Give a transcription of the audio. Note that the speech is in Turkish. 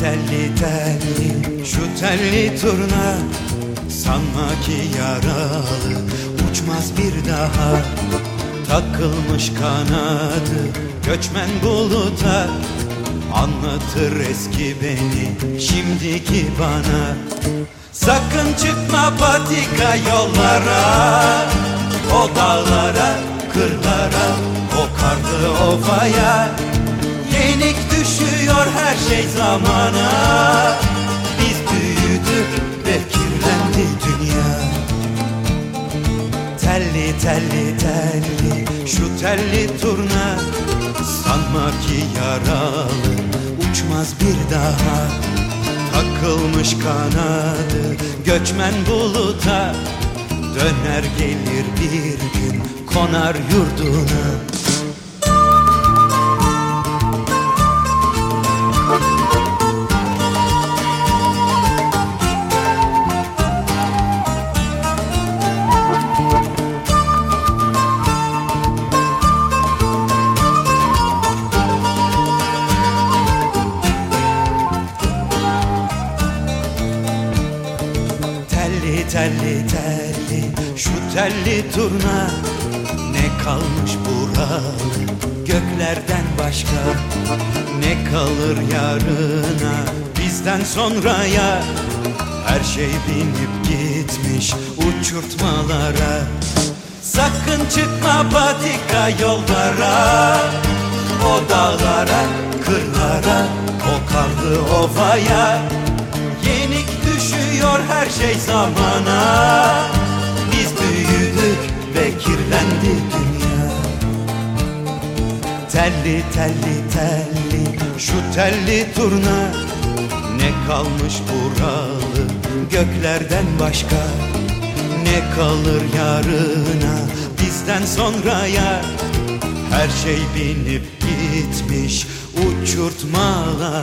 Telli telli şu telli turna Sanma ki yaralı. Uçmaz bir daha Takılmış kanadı. Göçmen buluta Anlatır eski beni şimdiki bana. Sakın çıkma patika yollara O dağlara, kırlara, o karlı ovaya düşüyor her şey zamana. Biz büyüdük ve kirlendi dünya. Telli telli telli şu telli turna. Sanma ki yaralı uçmaz bir daha. Takılmış kanadı göçmen buluta. Döner gelir bir gün konar yurduna Telli telli şu telli turna Ne kalmış buralı göklerden başka Ne kalır yarına? Bizden sonraya Her şey binip gitmiş uçurtmalara. Sakın çıkma patika yollara O dağlara, kırlara, o karlı ovaya düşüyor her şey zamana. Biz büyüdük ve kirlendi dünya. Telli telli telli şu telli turna. Ne kalmış buralı göklerden başka? Ne kalır yarına bizden sonraya? Her şey binip gitmiş uçurtmalara